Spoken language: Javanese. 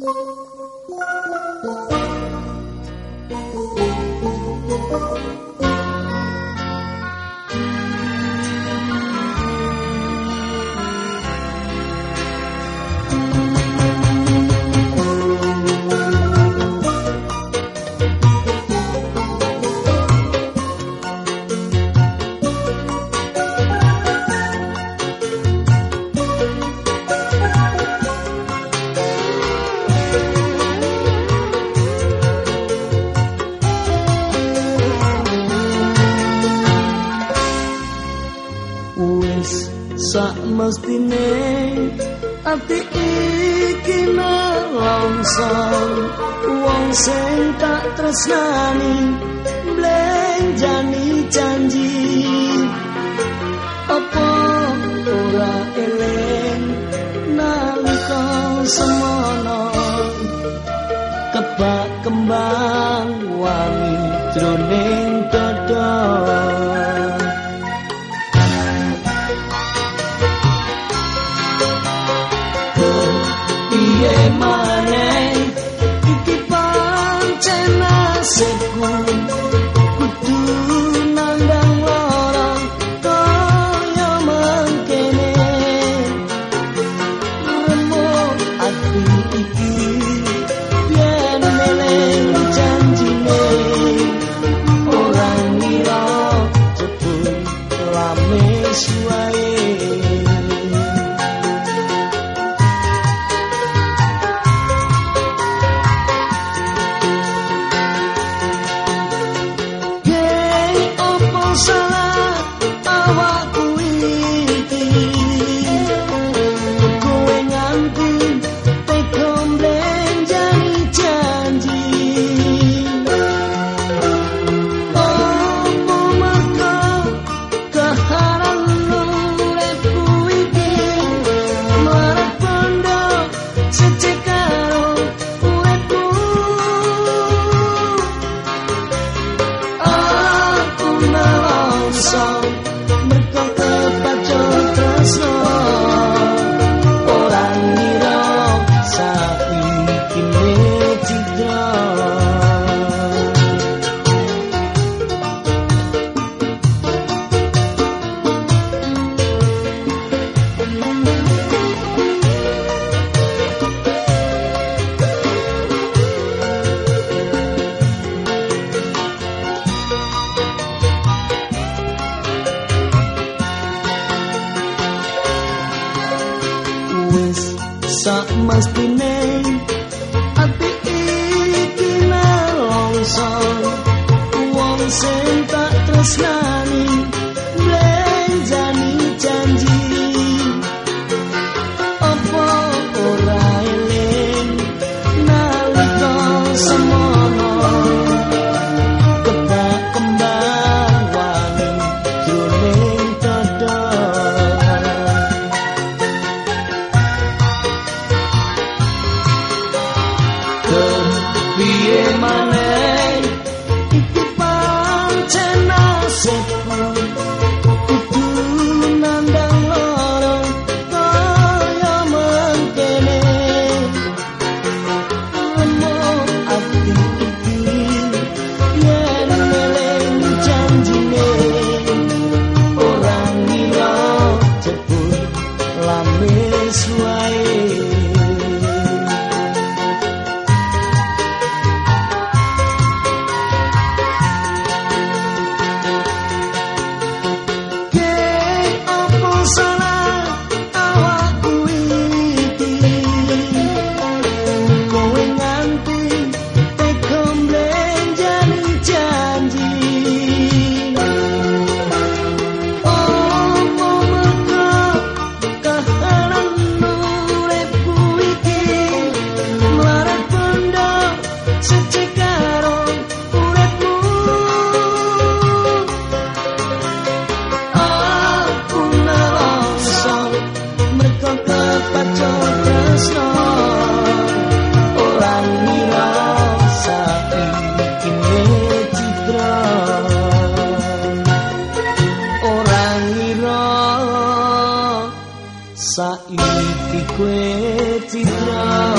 sak mestine ati iki nelongson wong sing tak tresnani blenjani janji. Apa ora eling nalika semono? Kebak kembang wangi jroning maneh titipan nasibku. Sak mestine ati iki nelongso wong sing tak tresnani be in my name. 过一夜